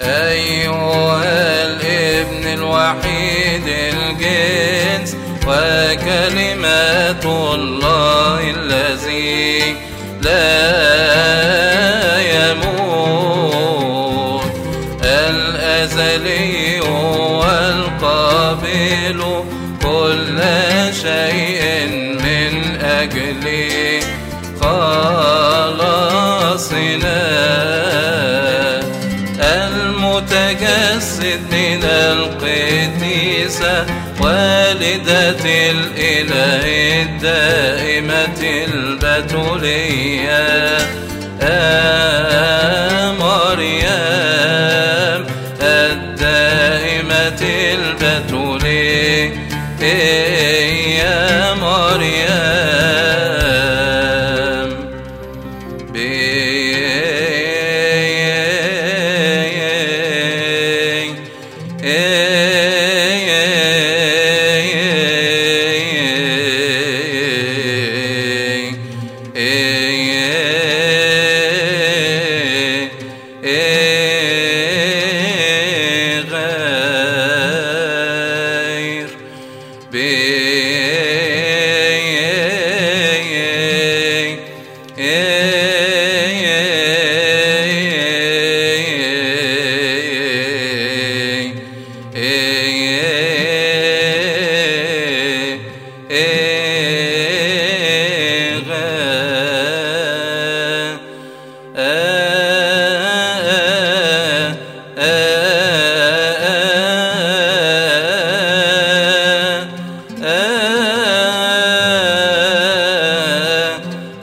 أيها الابن الوحيد الجنس وكلمات الله الذي لا يموت الأزلي والقابل كل شيء من أجل خلاصنا من القديسة والدة الإله الدائمة البتولية. مريم الدائمة البتولية. Amen.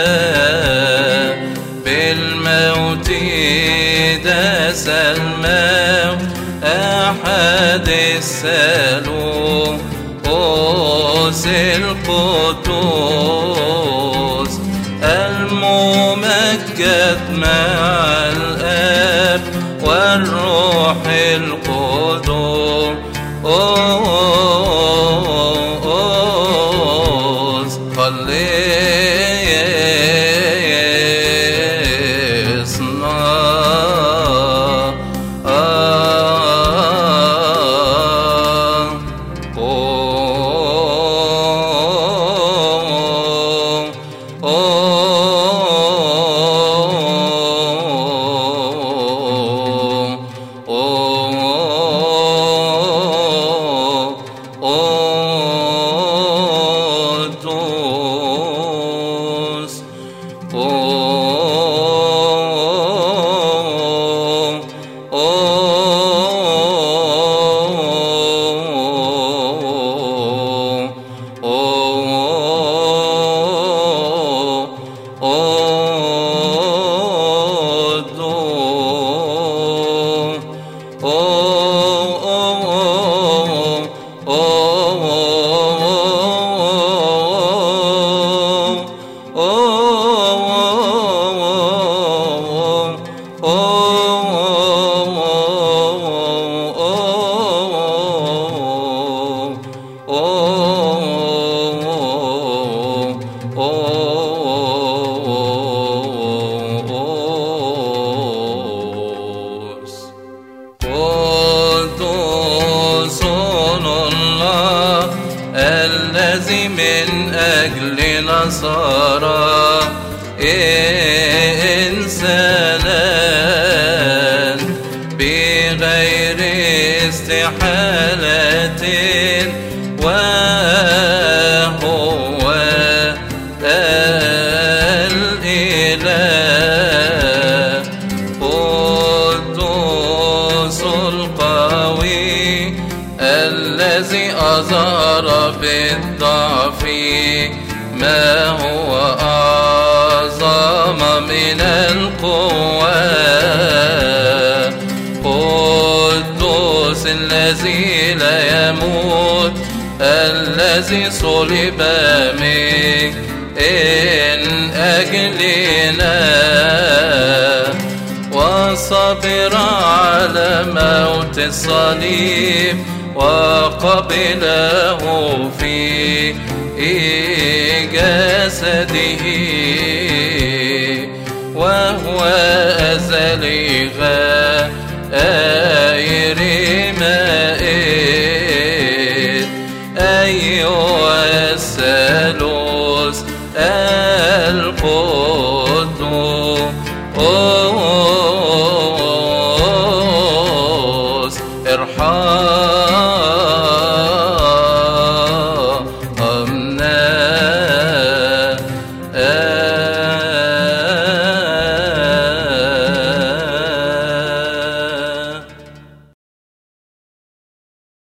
الإله بالموت داس الموت أحد السلوم قوس القدوس الممجد مع قدوس الذي من أجل نصارى. إنسانا بغير استحالة وهو الذي أظهر بالضعف ما هو أعظم من القوة؟ قدوس الذي لا يموت الذي صلب من أجلنا. وصبر على موت الصليب وقبله في جسده وهو أزلي غير